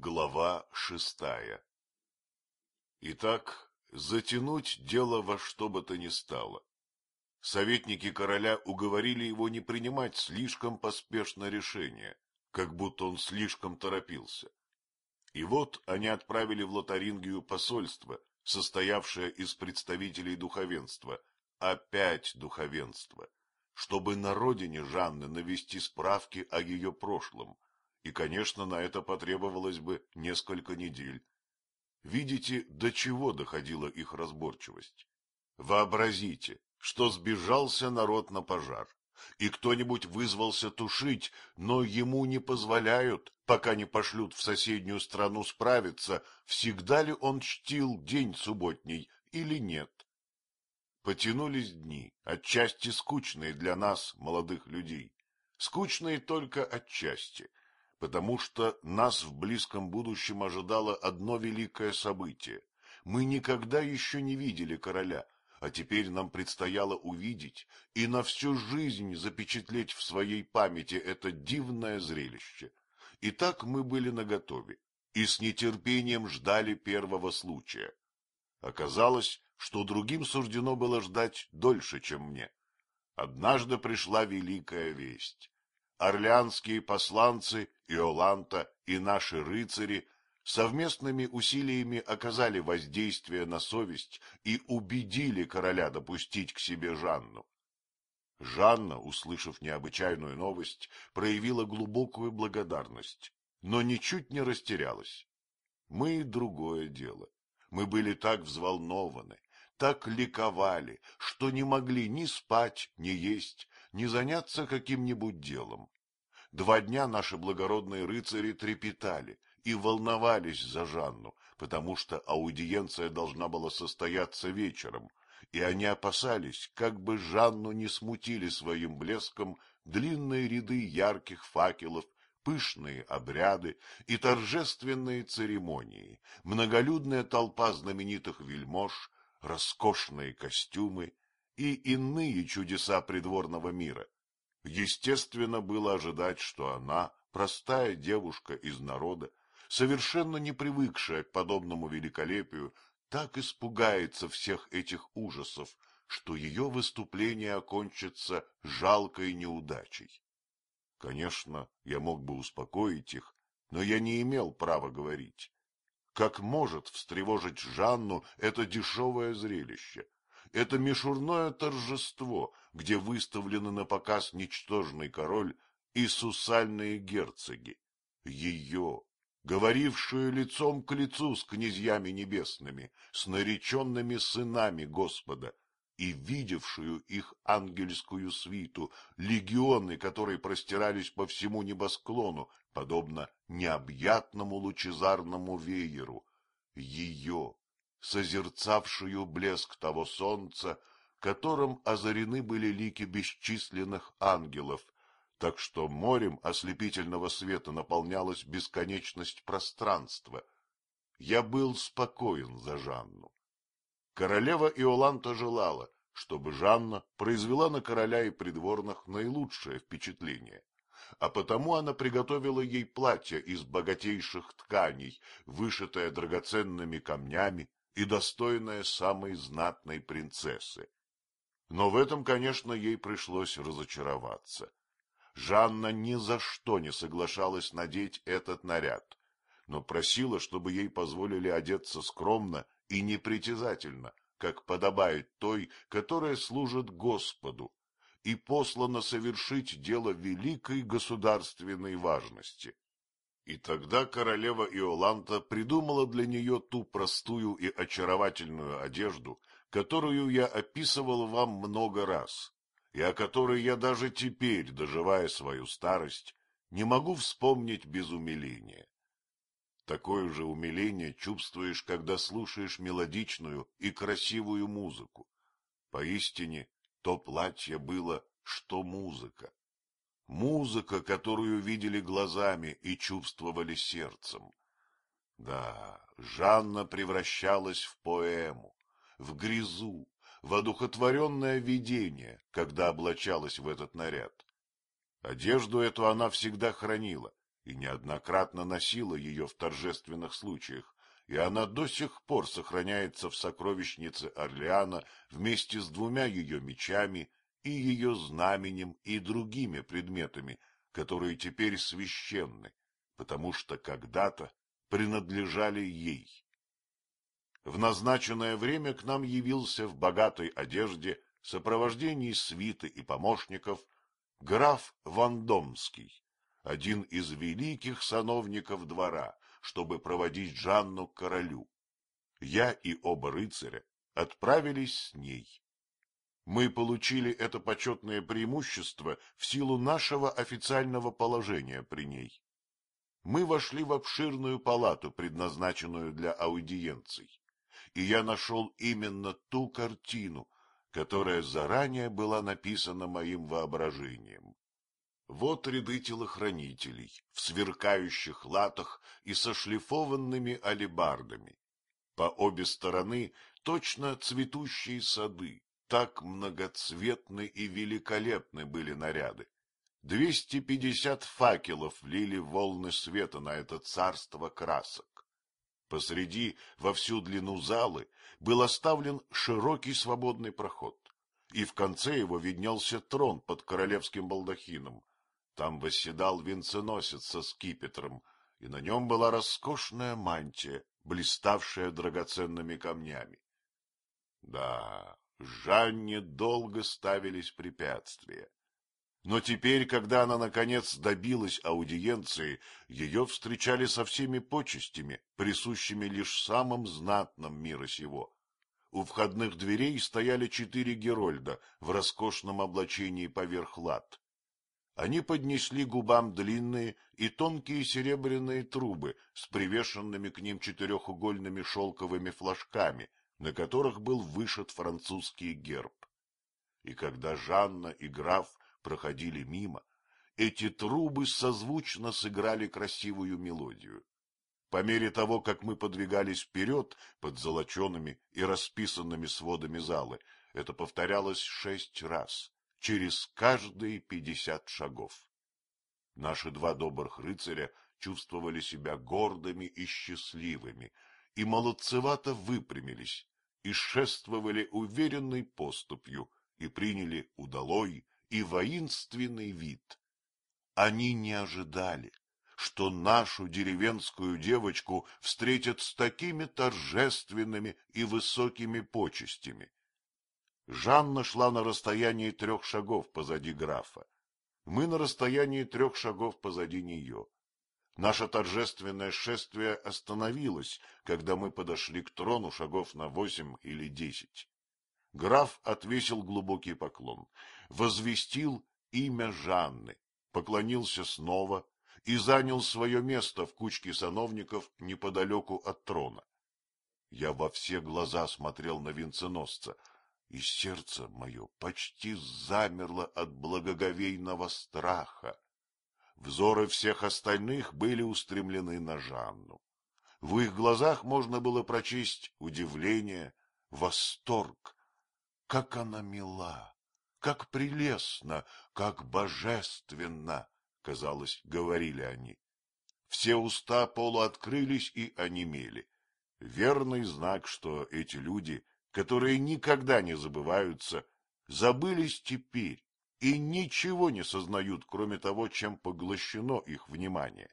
Глава шестая Итак, затянуть дело во что бы то ни стало. Советники короля уговорили его не принимать слишком поспешное решение, как будто он слишком торопился. И вот они отправили в Лотарингию посольство, состоявшее из представителей духовенства, опять духовенства, чтобы на родине Жанны навести справки о ее прошлом, и, конечно, на это потребовалось бы несколько недель. Видите, до чего доходила их разборчивость? Вообразите, что сбежался народ на пожар, и кто-нибудь вызвался тушить, но ему не позволяют, пока не пошлют в соседнюю страну справиться, всегда ли он чтил день субботний или нет. Потянулись дни, отчасти скучные для нас, молодых людей, скучные только отчасти, потому что нас в близком будущем ожидало одно великое событие. Мы никогда еще не видели короля, а теперь нам предстояло увидеть и на всю жизнь запечатлеть в своей памяти это дивное зрелище. И так мы были наготове и с нетерпением ждали первого случая. Оказалось, что другим суждено было ждать дольше, чем мне. Однажды пришла великая весть. Орлеанские посланцы, Иоланта и наши рыцари совместными усилиями оказали воздействие на совесть и убедили короля допустить к себе Жанну. Жанна, услышав необычайную новость, проявила глубокую благодарность, но ничуть не растерялась. Мы — другое дело. Мы были так взволнованы, так ликовали, что не могли ни спать, ни есть, ни заняться каким-нибудь делом. Два дня наши благородные рыцари трепетали и волновались за Жанну, потому что аудиенция должна была состояться вечером, и они опасались, как бы Жанну не смутили своим блеском длинные ряды ярких факелов, пышные обряды и торжественные церемонии, многолюдная толпа знаменитых вельмож, роскошные костюмы и иные чудеса придворного мира. Естественно было ожидать, что она, простая девушка из народа, совершенно не привыкшая к подобному великолепию, так испугается всех этих ужасов, что ее выступление окончится жалкой неудачей. Конечно, я мог бы успокоить их, но я не имел права говорить. Как может встревожить Жанну это дешевое зрелище? Это мишурное торжество, где выставлены на показ ничтожный король и сусальные герцоги. Ее, говорившую лицом к лицу с князьями небесными, с нареченными сынами Господа, и видевшую их ангельскую свиту, легионы, которые простирались по всему небосклону, подобно необъятному лучезарному вееру, ее, созерцавшую блеск того солнца, которым озарены были лики бесчисленных ангелов, так что морем ослепительного света наполнялась бесконечность пространства. Я был спокоен за Жанну. Королева Иоланта желала, чтобы Жанна произвела на короля и придворных наилучшее впечатление а потому она приготовила ей платье из богатейших тканей, вышитое драгоценными камнями и достойное самой знатной принцессы. Но в этом, конечно, ей пришлось разочароваться. Жанна ни за что не соглашалась надеть этот наряд, но просила, чтобы ей позволили одеться скромно и непритязательно, как подобает той, которая служит Господу, и послана совершить дело великой государственной важности. И тогда королева Иоланта придумала для нее ту простую и очаровательную одежду, которую я описывал вам много раз, и о которой я даже теперь, доживая свою старость, не могу вспомнить без умиления. Такое же умиление чувствуешь, когда слушаешь мелодичную и красивую музыку. Поистине, то платье было, что музыка. Музыка, которую видели глазами и чувствовали сердцем. Да, Жанна превращалась в поэму, в грезу, в одухотворенное видение, когда облачалась в этот наряд. Одежду эту она всегда хранила, и неоднократно носила ее в торжественных случаях, и она до сих пор сохраняется в сокровищнице Орлеана вместе с двумя ее мечами и ее знаменем и другими предметами, которые теперь священны, потому что когда-то принадлежали ей. В назначенное время к нам явился в богатой одежде, в сопровождении свиты и помощников, граф Вандомский, один из великих сановников двора, чтобы проводить Жанну к королю. Я и оба рыцаря отправились с ней. Мы получили это почетное преимущество в силу нашего официального положения при ней. Мы вошли в обширную палату, предназначенную для аудиенций, и я нашел именно ту картину, которая заранее была написана моим воображением. Вот ряды телохранителей в сверкающих латах и со шлифованными алебардами. По обе стороны точно цветущие сады, так многоцветны и великолепны были наряды. Двести пятьдесят факелов лили волны света на это царство красок. Посреди, во всю длину залы, был оставлен широкий свободный проход, и в конце его виднелся трон под королевским балдахином, там восседал венценосец со скипетром, и на нем была роскошная мантия, блиставшая драгоценными камнями. Да, Жанне долго ставились препятствия. Но теперь, когда она, наконец, добилась аудиенции, ее встречали со всеми почестями, присущими лишь самым знатным мира сего. У входных дверей стояли четыре герольда в роскошном облачении поверх лад. Они поднесли губам длинные и тонкие серебряные трубы с привешенными к ним четырехугольными шелковыми флажками, на которых был вышит французский герб. И когда Жанна и граф проходили мимо, эти трубы созвучно сыграли красивую мелодию. По мере того, как мы подвигались вперед под золочеными и расписанными сводами залы, это повторялось шесть раз, через каждые пятьдесят шагов. Наши два добрых рыцаря чувствовали себя гордыми и счастливыми, и молодцевато выпрямились, и шествовали уверенной поступью, и приняли удалой и воинственный вид. Они не ожидали, что нашу деревенскую девочку встретят с такими торжественными и высокими почестями. Жанна шла на расстоянии трех шагов позади графа. Мы на расстоянии трех шагов позади нее. Наше торжественное шествие остановилось, когда мы подошли к трону шагов на восемь или десять. Граф отвесил глубокий поклон, возвестил имя Жанны, поклонился снова и занял свое место в кучке сановников неподалеку от трона. Я во все глаза смотрел на венценосца — и сердце мое почти замерло от благоговейного страха. Взоры всех остальных были устремлены на Жанну. В их глазах можно было прочесть удивление, восторг. Как она мила, как прелестна, как божественна, казалось, говорили они. Все уста полуоткрылись и онемели. Верный знак, что эти люди которые никогда не забываются, забылись теперь и ничего не сознают, кроме того, чем поглощено их внимание.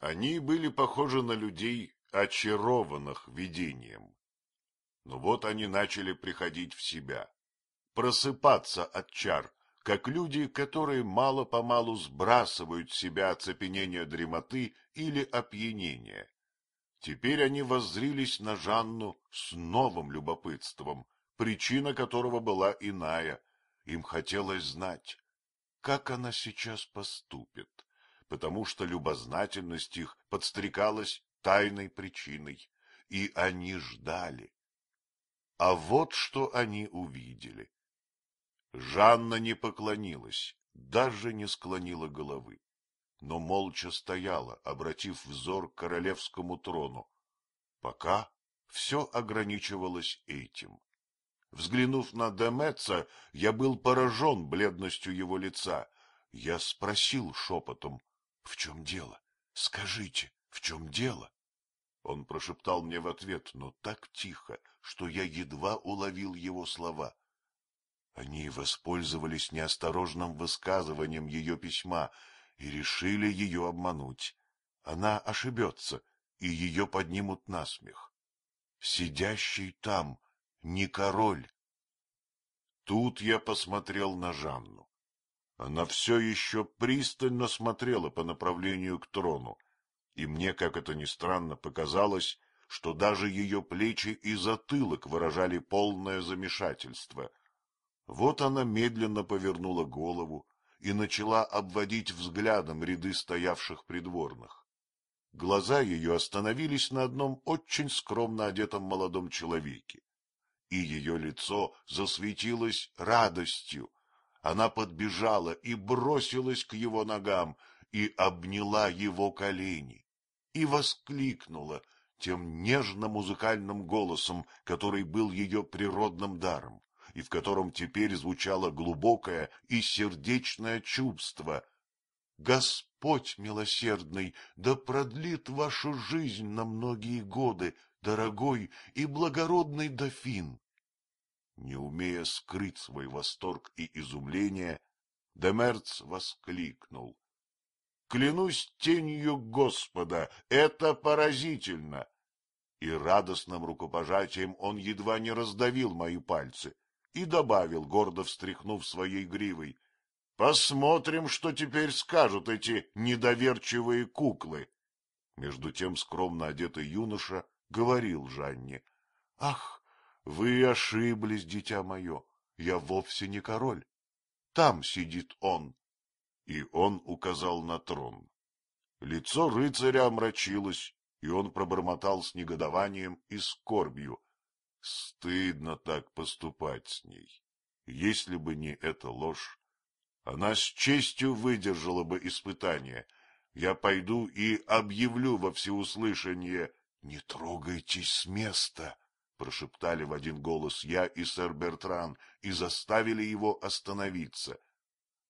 Они были похожи на людей, очарованных видением. Но вот они начали приходить в себя, просыпаться от чар, как люди, которые мало-помалу сбрасывают с себя оцепенение дремоты или опьянения. Теперь они воззрились на Жанну с новым любопытством, причина которого была иная. Им хотелось знать, как она сейчас поступит, потому что любознательность их подстрекалась тайной причиной, и они ждали. А вот что они увидели. Жанна не поклонилась, даже не склонила головы но молча стояла, обратив взор к королевскому трону. Пока все ограничивалось этим. Взглянув на Демеца, я был поражен бледностью его лица. Я спросил шепотом, в чем дело? Скажите, в чем дело? Он прошептал мне в ответ, но так тихо, что я едва уловил его слова. Они воспользовались неосторожным высказыванием ее письма и решили ее обмануть. Она ошибется, и ее поднимут на смех. Сидящий там не король. Тут я посмотрел на Жанну. Она все еще пристально смотрела по направлению к трону, и мне, как это ни странно, показалось, что даже ее плечи и затылок выражали полное замешательство. Вот она медленно повернула голову и начала обводить взглядом ряды стоявших придворных. Глаза ее остановились на одном очень скромно одетом молодом человеке, и ее лицо засветилось радостью, она подбежала и бросилась к его ногам и обняла его колени и воскликнула тем нежно-музыкальным голосом, который был ее природным даром и в котором теперь звучало глубокое и сердечное чувство. Господь милосердный, да продлит вашу жизнь на многие годы, дорогой и благородный дофин. Не умея скрыть свой восторг и изумление, Демерц воскликнул. — Клянусь тенью Господа, это поразительно! И радостным рукопожатием он едва не раздавил мои пальцы и добавил, гордо встряхнув своей гривой, — Посмотрим, что теперь скажут эти недоверчивые куклы. Между тем скромно одетый юноша говорил Жанне. — Ах, вы ошиблись, дитя мое, я вовсе не король. Там сидит он. И он указал на трон. Лицо рыцаря омрачилось, и он пробормотал с негодованием и скорбью. Стыдно так поступать с ней. Если бы не эта ложь, она с честью выдержала бы испытание. Я пойду и объявлю во всеуслышание «Не трогайтесь с места!» — прошептали в один голос я и сэр Бертран и заставили его остановиться.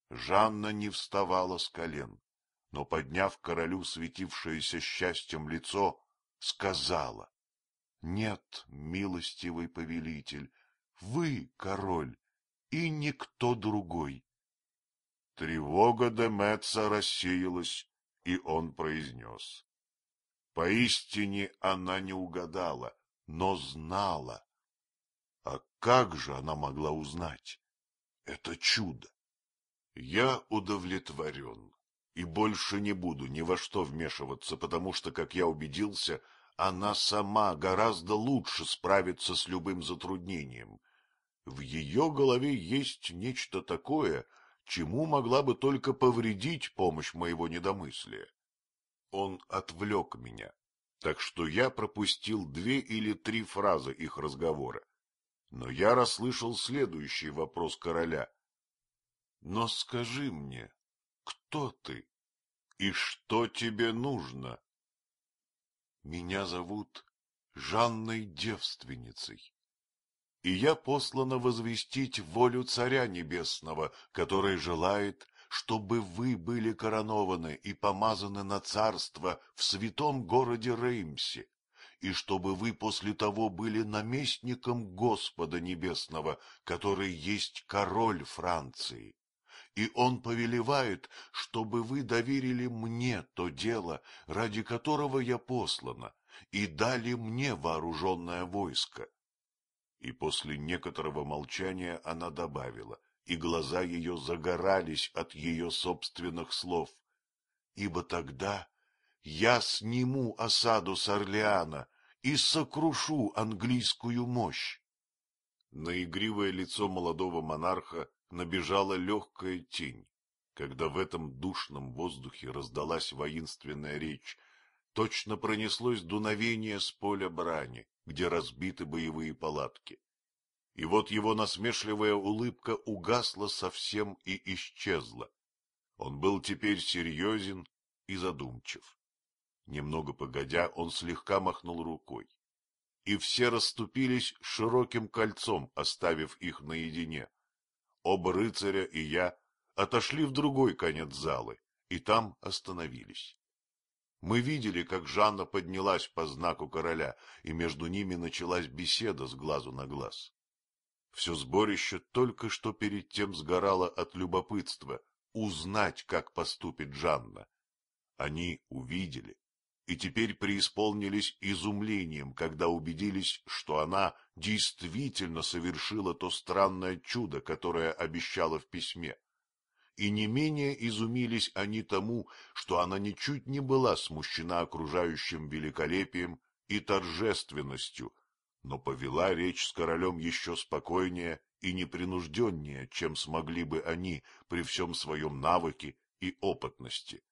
Жанна не вставала с колен, но, подняв королю светившееся счастьем лицо, сказала. — Нет, милостивый повелитель, вы король, и никто другой. Тревога Деметца рассеялась, и он произнес. Поистине она не угадала но знала. А как же она могла узнать? Это чудо. Я удовлетворен и больше не буду ни во что вмешиваться, потому что, как я убедился, она сама гораздо лучше справится с любым затруднением. В ее голове есть нечто такое, чему могла бы только повредить помощь моего недомыслия. Он отвлек меня, так что я пропустил две или три фразы их разговора. Но я расслышал следующий вопрос короля. — Но скажи мне, кто ты и что тебе нужно? — Меня зовут Жанной Девственницей, и я послана возвестить волю Царя Небесного, который желает, чтобы вы были коронованы и помазаны на царство в святом городе Реймсе, и чтобы вы после того были наместником Господа Небесного, который есть король Франции. И он повелевает, чтобы вы доверили мне то дело, ради которого я послана, и дали мне вооруженное войско. И после некоторого молчания она добавила — и глаза ее загорались от ее собственных слов. Ибо тогда я сниму осаду с Орлеана и сокрушу английскую мощь. На игривое лицо молодого монарха набежала легкая тень, когда в этом душном воздухе раздалась воинственная речь, точно пронеслось дуновение с поля брани, где разбиты боевые палатки и вот его насмешливая улыбка угасла совсем и исчезла. Он был теперь серьезен и задумчив. Немного погодя, он слегка махнул рукой, и все расступились широким кольцом, оставив их наедине. Оба рыцаря и я отошли в другой конец залы, и там остановились. Мы видели, как Жанна поднялась по знаку короля, и между ними началась беседа с глазу на глаз. Все сборище только что перед тем сгорало от любопытства узнать, как поступит Жанна. Они увидели и теперь преисполнились изумлением, когда убедились, что она действительно совершила то странное чудо, которое обещала в письме и не менее изумились они тому, что она ничуть не была смущена окружающим великолепием и торжественностью, но повела речь с королем еще спокойнее и непринужденнее, чем смогли бы они при всем своем навыке и опытности.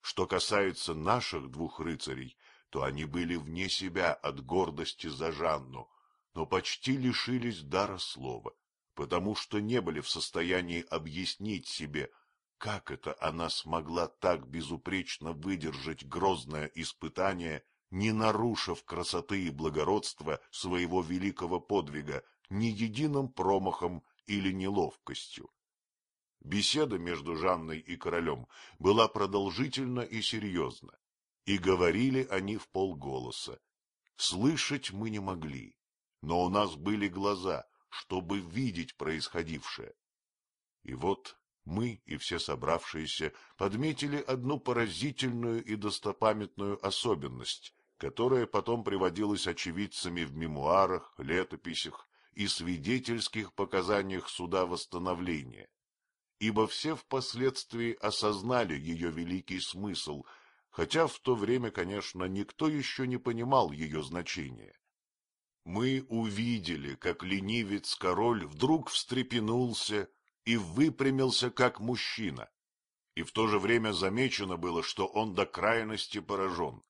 Что касается наших двух рыцарей, то они были вне себя от гордости за Жанну, но почти лишились дара слова потому что не были в состоянии объяснить себе, как это она смогла так безупречно выдержать грозное испытание, не нарушив красоты и благородства своего великого подвига ни единым промахом или неловкостью. Беседа между Жанной и королем была продолжительна и серьезна, и говорили они в полголоса. Слышать мы не могли, но у нас были глаза, чтобы видеть происходившее. И вот мы и все собравшиеся подметили одну поразительную и достопамятную особенность, которая потом приводилась очевидцами в мемуарах, летописях и свидетельских показаниях суда восстановления, ибо все впоследствии осознали ее великий смысл, хотя в то время, конечно, никто еще не понимал ее значения. Мы увидели, как ленивец-король вдруг встрепенулся и выпрямился как мужчина, и в то же время замечено было, что он до крайности поражен,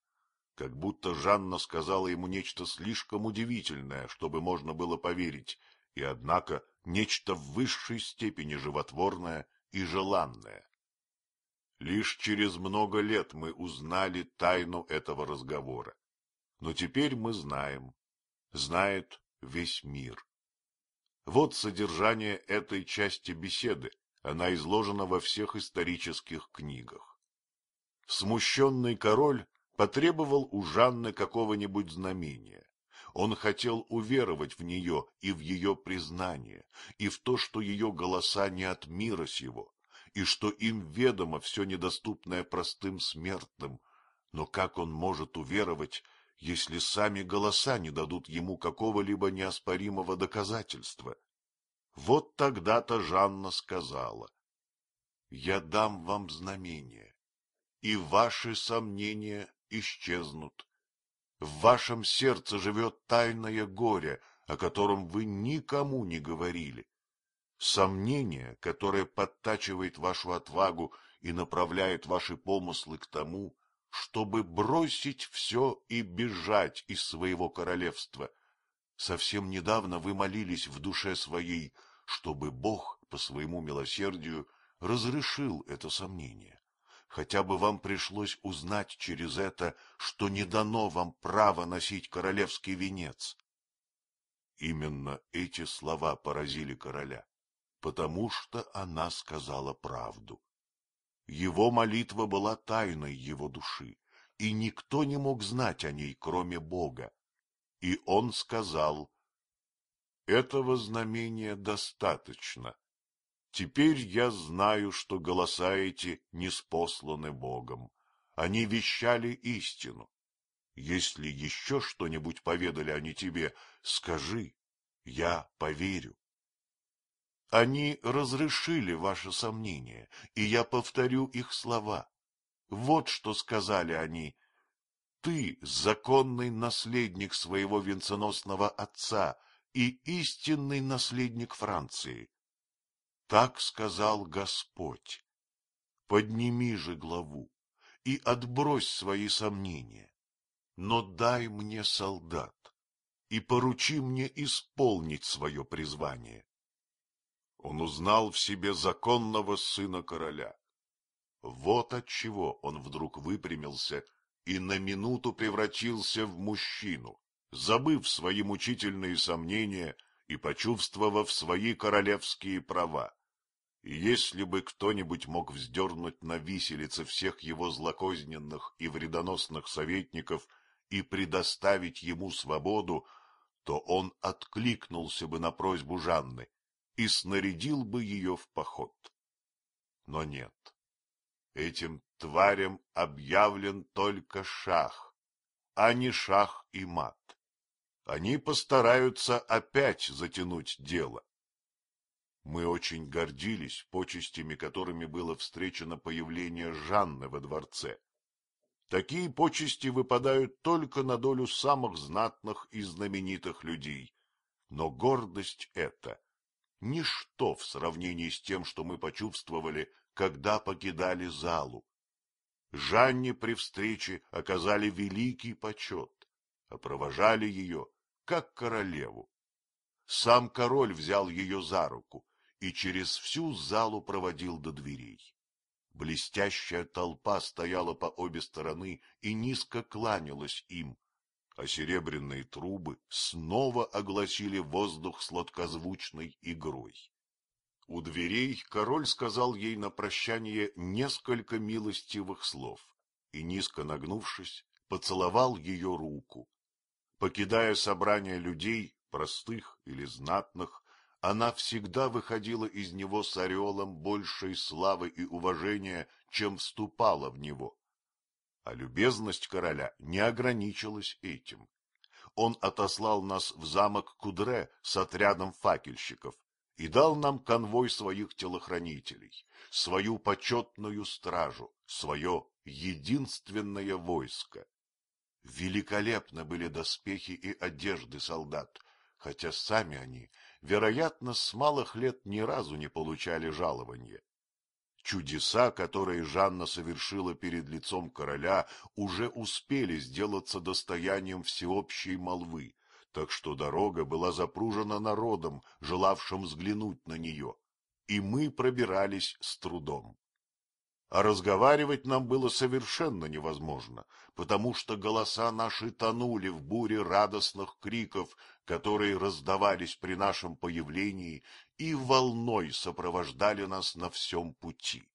как будто Жанна сказала ему нечто слишком удивительное, чтобы можно было поверить, и, однако, нечто в высшей степени животворное и желанное. Лишь через много лет мы узнали тайну этого разговора. Но теперь мы знаем, знает весь мир. Вот содержание этой части беседы, она изложена во всех исторических книгах. Смущенный король потребовал у Жанны какого-нибудь знамения. Он хотел уверовать в нее и в ее признание, и в то, что ее голоса не от мира сего, и что им ведомо все недоступное простым смертным. Но как он может уверовать, если сами голоса не дадут ему какого-либо неоспоримого доказательства. Вот тогда-то Жанна сказала, «Я дам вам знамение, и ваши сомнения исчезнут. В вашем сердце живет тайное горе, о котором вы никому не говорили. Сомнение, которое подтачивает вашу отвагу и направляет ваши помыслы к тому, чтобы бросить все и бежать из своего королевства. Совсем недавно вы молились в душе своей, чтобы Бог по своему милосердию разрешил это сомнение. Хотя бы вам пришлось узнать через это, что не дано вам право носить королевский венец. Именно эти слова поразили короля, потому что она сказала правду. Его молитва была тайной его души, и никто не мог знать о ней, кроме Бога. И он сказал, «Этого знамения достаточно. Теперь я знаю, что голоса эти не спосланы Богом. Они вещали истину. Если еще что-нибудь поведали они тебе, скажи, я поверю. Они разрешили ваше сомнение, и я повторю их слова. Вот что сказали они. Ты законный наследник своего венценосного отца и истинный наследник Франции. Так сказал Господь. Подними же главу и отбрось свои сомнения, но дай мне солдат и поручи мне исполнить свое призвание он узнал в себе законного сына короля. Вот отчего он вдруг выпрямился и на минуту превратился в мужчину, забыв свои мучительные сомнения и почувствовав свои королевские права. И если бы кто-нибудь мог вздернуть на виселице всех его злокозненных и вредоносных советников и предоставить ему свободу, то он откликнулся бы на просьбу Жанны и снарядил бы ее в поход. Но нет. Этим тварям объявлен только шах, а не шах и мат. Они постараются опять затянуть дело. Мы очень гордились почестями, которыми было встречено появление Жанны во дворце. Такие почести выпадают только на долю самых знатных и знаменитых людей. Но гордость эта — ничто в сравнении с тем, что мы почувствовали, когда покидали залу. Жанне при встрече оказали великий почет, а провожали ее, как королеву. Сам король взял ее за руку и через всю залу проводил до дверей. Блестящая толпа стояла по обе стороны и низко кланялась им, а серебряные трубы снова огласили воздух сладкозвучной игрой. У дверей король сказал ей на прощание несколько милостивых слов и, низко нагнувшись, поцеловал ее руку. Покидая собрание людей, простых или знатных, она всегда выходила из него с ореолом большей славы и уважения, чем вступала в него. А любезность короля не ограничилась этим. Он отослал нас в замок Кудре с отрядом факельщиков и дал нам конвой своих телохранителей, свою почетную стражу, свое единственное войско. Великолепны были доспехи и одежды солдат, хотя сами они вероятно, с малых лет ни разу не получали жалования. Чудеса, которые Жанна совершила перед лицом короля, уже успели сделаться достоянием всеобщей молвы, так что дорога была запружена народом, желавшим взглянуть на нее, и мы пробирались с трудом. А разговаривать нам было совершенно невозможно, потому что голоса наши тонули в буре радостных криков, которые раздавались при нашем появлении и волной сопровождали нас на всем пути.